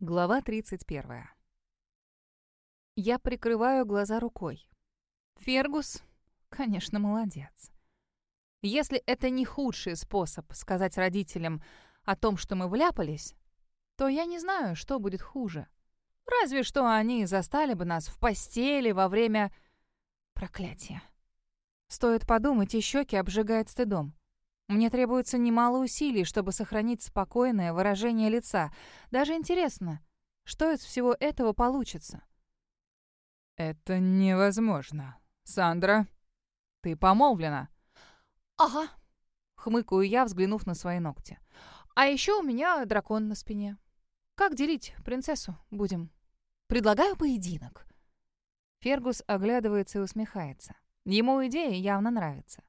Глава 31. Я прикрываю глаза рукой. Фергус, конечно, молодец. Если это не худший способ сказать родителям о том, что мы вляпались, то я не знаю, что будет хуже. Разве что они застали бы нас в постели во время проклятия. Стоит подумать, и щеки обжигает стыдом. Мне требуется немало усилий, чтобы сохранить спокойное выражение лица. Даже интересно, что из всего этого получится? «Это невозможно. Сандра, ты помолвлена?» «Ага», — хмыкаю я, взглянув на свои ногти. «А еще у меня дракон на спине. Как делить принцессу будем?» «Предлагаю поединок». Фергус оглядывается и усмехается. Ему идея явно нравится.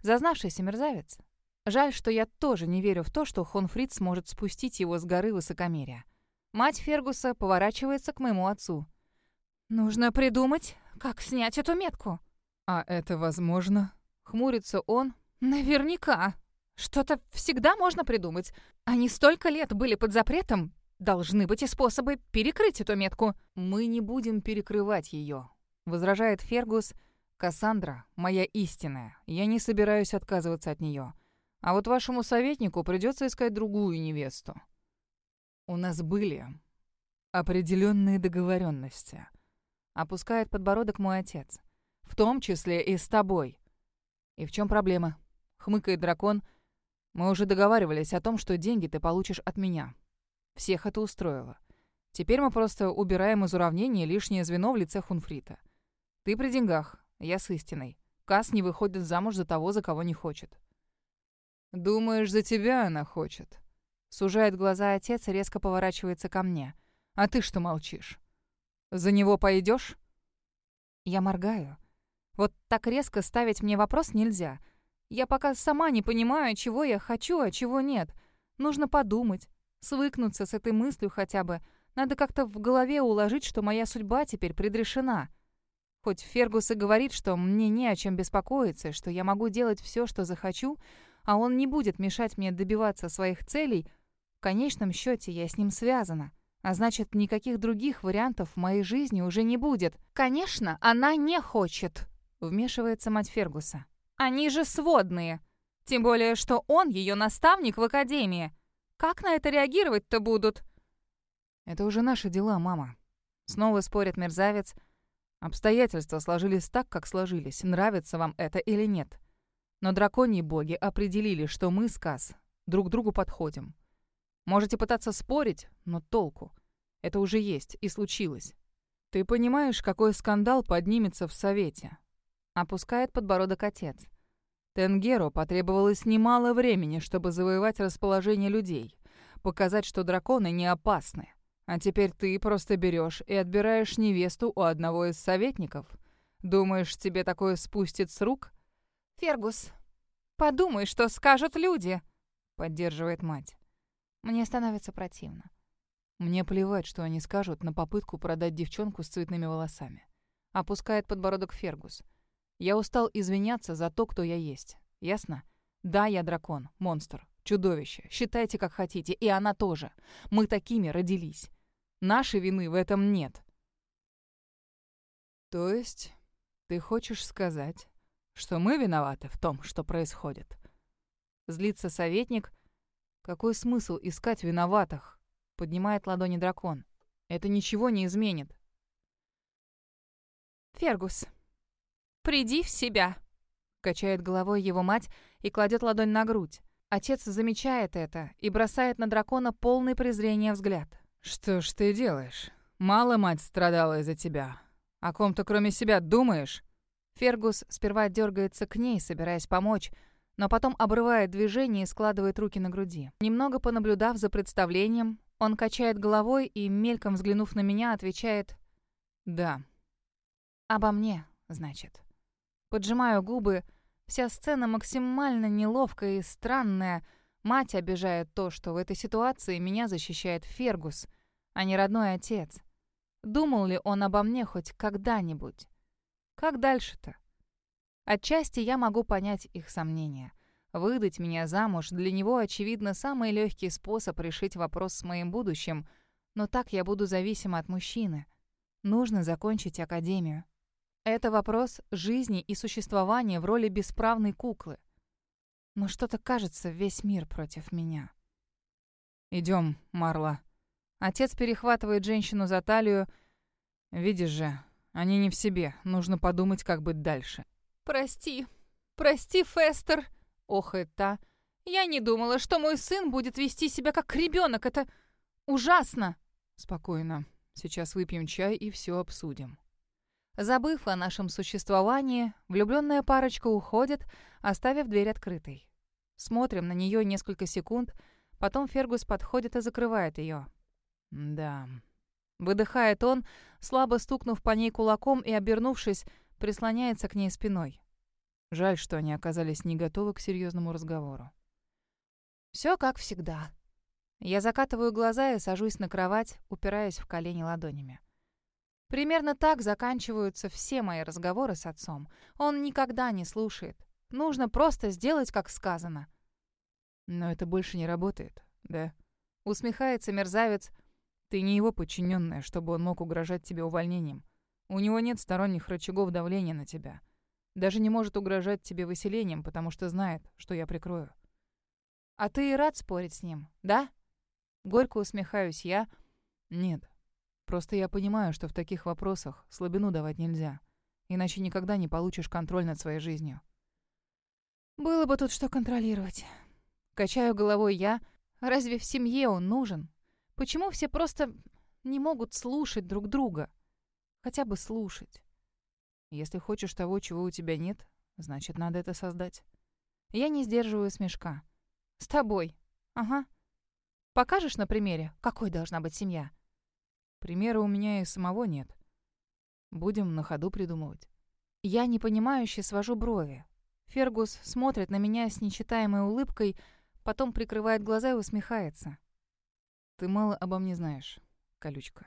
Зазнавшийся мерзавец. Жаль, что я тоже не верю в то, что Хонфрид сможет спустить его с горы высокомерия. Мать Фергуса поворачивается к моему отцу. «Нужно придумать, как снять эту метку». «А это возможно?» Хмурится он. «Наверняка. Что-то всегда можно придумать. Они столько лет были под запретом. Должны быть и способы перекрыть эту метку». «Мы не будем перекрывать ее», — возражает Фергус. «Кассандра — моя истинная. Я не собираюсь отказываться от нее. А вот вашему советнику придется искать другую невесту. У нас были определенные договоренности. Опускает подбородок мой отец. В том числе и с тобой. И в чем проблема? Хмыкает дракон. Мы уже договаривались о том, что деньги ты получишь от меня. Всех это устроило. Теперь мы просто убираем из уравнения лишнее звено в лице Хунфрита. Ты при деньгах, я с истиной. Кас не выходит замуж за того, за кого не хочет. «Думаешь, за тебя она хочет?» Сужает глаза отец и резко поворачивается ко мне. «А ты что молчишь? За него пойдешь? Я моргаю. Вот так резко ставить мне вопрос нельзя. Я пока сама не понимаю, чего я хочу, а чего нет. Нужно подумать, свыкнуться с этой мыслью хотя бы. Надо как-то в голове уложить, что моя судьба теперь предрешена. Хоть Фергус и говорит, что мне не о чем беспокоиться, что я могу делать все, что захочу, а он не будет мешать мне добиваться своих целей, в конечном счете я с ним связана. А значит, никаких других вариантов в моей жизни уже не будет. Конечно, она не хочет, вмешивается мать Фергуса. Они же сводные. Тем более, что он ее наставник в академии. Как на это реагировать-то будут? Это уже наши дела, мама. Снова спорит мерзавец. Обстоятельства сложились так, как сложились. Нравится вам это или нет? Но драконьи боги определили, что мы с Кас друг другу подходим. Можете пытаться спорить, но толку. Это уже есть и случилось. Ты понимаешь, какой скандал поднимется в Совете? Опускает подбородок отец. Тенгеру потребовалось немало времени, чтобы завоевать расположение людей, показать, что драконы не опасны. А теперь ты просто берешь и отбираешь невесту у одного из советников. Думаешь, тебе такое спустит с рук? «Фергус, подумай, что скажут люди!» — поддерживает мать. Мне становится противно. Мне плевать, что они скажут на попытку продать девчонку с цветными волосами. Опускает подбородок Фергус. Я устал извиняться за то, кто я есть. Ясно? Да, я дракон, монстр, чудовище. Считайте, как хотите. И она тоже. Мы такими родились. Нашей вины в этом нет. То есть ты хочешь сказать, что мы виноваты в том, что происходит. Злится советник. Какой смысл искать виноватых? Поднимает ладони дракон. Это ничего не изменит. Фергус, приди в себя. Качает головой его мать и кладет ладонь на грудь. Отец замечает это и бросает на дракона полный презрения взгляд. «Что ж ты делаешь? Мало мать страдала из-за тебя. О ком-то кроме себя думаешь?» Фергус сперва дергается к ней, собираясь помочь, но потом обрывает движение и складывает руки на груди. Немного понаблюдав за представлением, он качает головой и, мельком взглянув на меня, отвечает «Да». «Обо мне, значит». Поджимаю губы. Вся сцена максимально неловкая и странная. Мать обижает то, что в этой ситуации меня защищает Фергус, а не родной отец. Думал ли он обо мне хоть когда-нибудь? Как дальше-то? Отчасти я могу понять их сомнения. Выдать меня замуж для него, очевидно, самый легкий способ решить вопрос с моим будущим. Но так я буду зависима от мужчины. Нужно закончить академию. Это вопрос жизни и существования в роли бесправной куклы. Но что-то кажется, весь мир против меня. Идем, Марла. Отец перехватывает женщину за талию. Видишь же, они не в себе. Нужно подумать, как быть дальше. «Прости, прости, Фестер!» — охает та. «Я не думала, что мой сын будет вести себя как ребенок. Это ужасно!» «Спокойно. Сейчас выпьем чай и все обсудим». Забыв о нашем существовании, влюбленная парочка уходит, оставив дверь открытой. Смотрим на нее несколько секунд, потом Фергус подходит и закрывает ее. «Да». Выдыхает он, слабо стукнув по ней кулаком и, обернувшись, прислоняется к ней спиной. Жаль, что они оказались не готовы к серьезному разговору. Все как всегда. Я закатываю глаза и сажусь на кровать, упираясь в колени ладонями. Примерно так заканчиваются все мои разговоры с отцом. Он никогда не слушает. Нужно просто сделать, как сказано. Но это больше не работает, да? Усмехается мерзавец. Ты не его подчиненная, чтобы он мог угрожать тебе увольнением. У него нет сторонних рычагов давления на тебя. Даже не может угрожать тебе выселением, потому что знает, что я прикрою. А ты и рад спорить с ним, да? Горько усмехаюсь я. Нет, Просто я понимаю, что в таких вопросах слабину давать нельзя. Иначе никогда не получишь контроль над своей жизнью. Было бы тут что контролировать. Качаю головой я. Разве в семье он нужен? Почему все просто не могут слушать друг друга? Хотя бы слушать. Если хочешь того, чего у тебя нет, значит, надо это создать. Я не сдерживаю смешка. С тобой. Ага. Покажешь на примере, какой должна быть семья? Примера у меня и самого нет. Будем на ходу придумывать. Я непонимающе свожу брови. Фергус смотрит на меня с нечитаемой улыбкой, потом прикрывает глаза и усмехается. Ты мало обо мне знаешь, колючка.